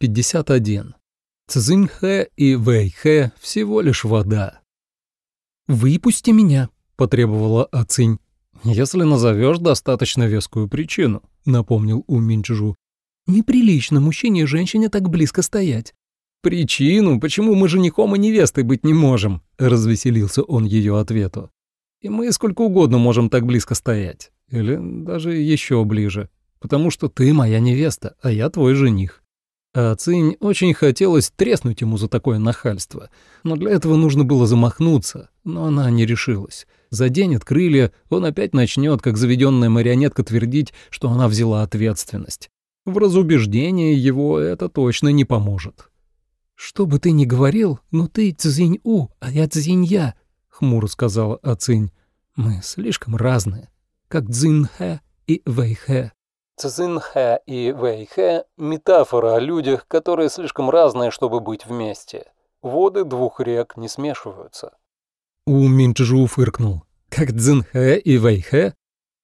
51. Цзиньхэ и Вэйхэ всего лишь вода. «Выпусти меня», — потребовала Ацинь. «Если назовешь достаточно вескую причину», — напомнил У Минчжу. «Неприлично мужчине и женщине так близко стоять». «Причину, почему мы женихом и невестой быть не можем», — развеселился он ее ответу. «И мы сколько угодно можем так близко стоять. Или даже еще ближе. Потому что ты моя невеста, а я твой жених». А Цинь очень хотелось треснуть ему за такое нахальство, но для этого нужно было замахнуться, но она не решилась. Заденет крылья, он опять начнет, как заведенная марионетка, твердить, что она взяла ответственность. В разубеждении его это точно не поможет. «Что бы ты ни говорил, но ты Цзинь-У, а я Цзинь-Я», — хмуро сказала Ацинь. «Мы слишком разные, как Цзин-Хэ и Вэй-Хэ». Цзинхэ и Вэйхэ – метафора о людях, которые слишком разные, чтобы быть вместе. Воды двух рек не смешиваются. У Минчжу фыркнул. Как Цзинхэ и Вэйхэ?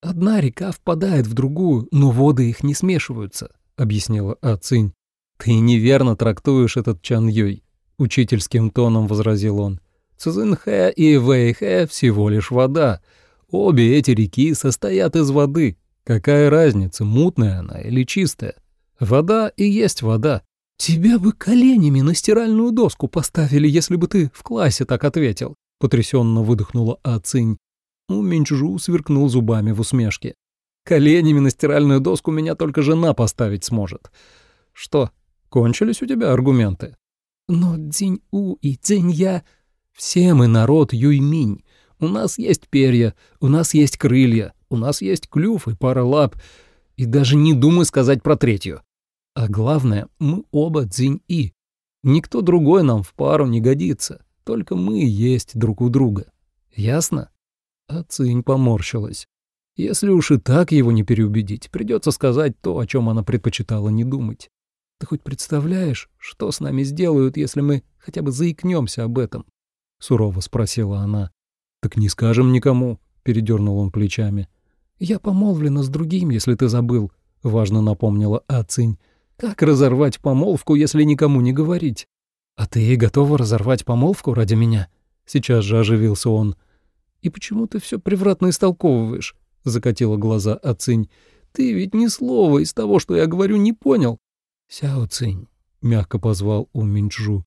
Одна река впадает в другую, но воды их не смешиваются, объяснила Ацинь. Ты неверно трактуешь этот Чан Юй, учительским тоном возразил он. Цзинхэ и Вэйхэ всего лишь вода. Обе эти реки состоят из воды, Какая разница, мутная она или чистая? Вода и есть вода. Тебя бы коленями на стиральную доску поставили, если бы ты в классе так ответил, потрясенно выдохнула Ацинь. У Минчжу сверкнул зубами в усмешке. Коленями на стиральную доску меня только жена поставить сможет. Что, кончились у тебя аргументы? Но Цзинь-У и Цзинь-Я... Все мы народ Юйминь. У нас есть перья, у нас есть крылья, у нас есть клюв и пара лап, и даже не думай сказать про третью. А главное, мы оба дзинь-и. Никто другой нам в пару не годится, только мы есть друг у друга. Ясно? А Цинь поморщилась. Если уж и так его не переубедить, придется сказать то, о чем она предпочитала не думать. Ты хоть представляешь, что с нами сделают, если мы хотя бы заикнемся об этом? Сурово спросила она. Так не скажем никому, передернул он плечами. «Я помолвлена с другим, если ты забыл», — важно напомнила Ацинь. «Как разорвать помолвку, если никому не говорить?» «А ты готова разорвать помолвку ради меня?» Сейчас же оживился он. «И почему ты все превратно истолковываешь?» — закатила глаза Ацинь. «Ты ведь ни слова из того, что я говорю, не понял». «Сяо Цинь», — мягко позвал У Минчжу.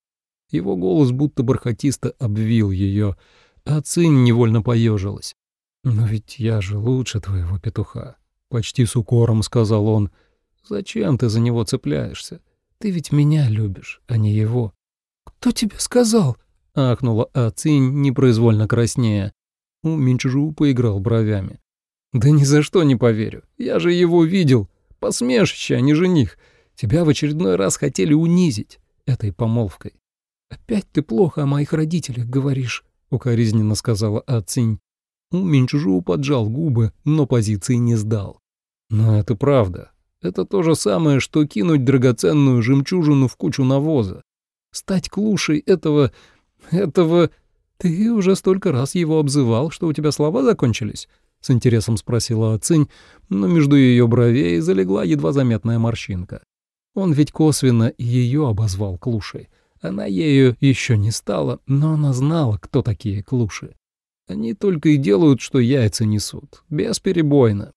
Его голос будто бархатисто обвил ее, а Цинь невольно поежилась. «Но ведь я же лучше твоего петуха», — почти с укором сказал он. «Зачем ты за него цепляешься? Ты ведь меня любишь, а не его». «Кто тебе сказал?» — ахнула Ацинь, непроизвольно краснея. У Минчжу поиграл бровями. «Да ни за что не поверю. Я же его видел. Посмешище, а не жених. Тебя в очередной раз хотели унизить этой помолвкой». «Опять ты плохо о моих родителях говоришь», — укоризненно сказала Ацинь. Минчжу поджал губы, но позиции не сдал. Но это правда. Это то же самое, что кинуть драгоценную жемчужину в кучу навоза. Стать клушей этого... этого... Ты уже столько раз его обзывал, что у тебя слова закончились? С интересом спросила Ацинь, но между ее бровей залегла едва заметная морщинка. Он ведь косвенно ее обозвал клушей. Она ею еще не стала, но она знала, кто такие клуши. Они только и делают, что яйца несут, бесперебойно.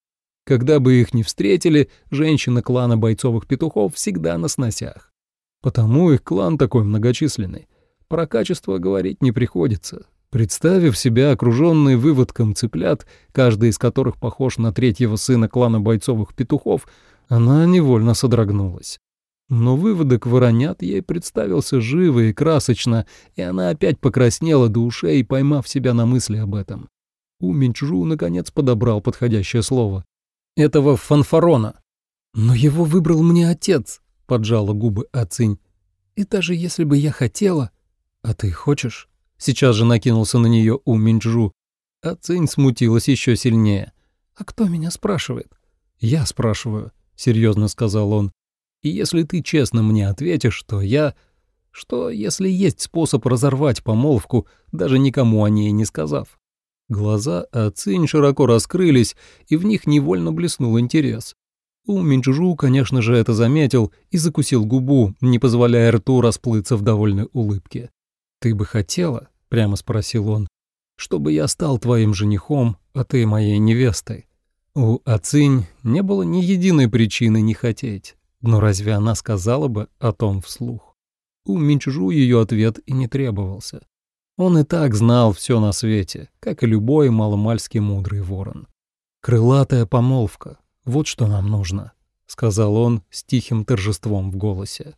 Когда бы их не встретили, женщины клана бойцовых петухов всегда на сносях. Потому их клан такой многочисленный. Про качество говорить не приходится. Представив себя окруженный выводком цыплят, каждый из которых похож на третьего сына клана бойцовых петухов, она невольно содрогнулась. Но выводок воронят ей представился живо и красочно, и она опять покраснела до ушей, поймав себя на мысли об этом. У Минчжу наконец подобрал подходящее слово. «Этого фанфарона». «Но его выбрал мне отец», — поджала губы Ацинь. «И даже если бы я хотела...» «А ты хочешь?» Сейчас же накинулся на нее У Минчжу. Ацинь смутилась еще сильнее. «А кто меня спрашивает?» «Я спрашиваю», — серьезно сказал он. И если ты честно мне ответишь, что я... Что, если есть способ разорвать помолвку, даже никому о ней не сказав? Глаза Ацинь широко раскрылись, и в них невольно блеснул интерес. У Минчжу, конечно же, это заметил и закусил губу, не позволяя рту расплыться в довольной улыбке. «Ты бы хотела?» — прямо спросил он. «Чтобы я стал твоим женихом, а ты моей невестой». У Ацинь не было ни единой причины не хотеть, но разве она сказала бы о том вслух? У Минчжу ее ответ и не требовался. Он и так знал все на свете, как и любой маломальски мудрый ворон. «Крылатая помолвка, вот что нам нужно», — сказал он с тихим торжеством в голосе.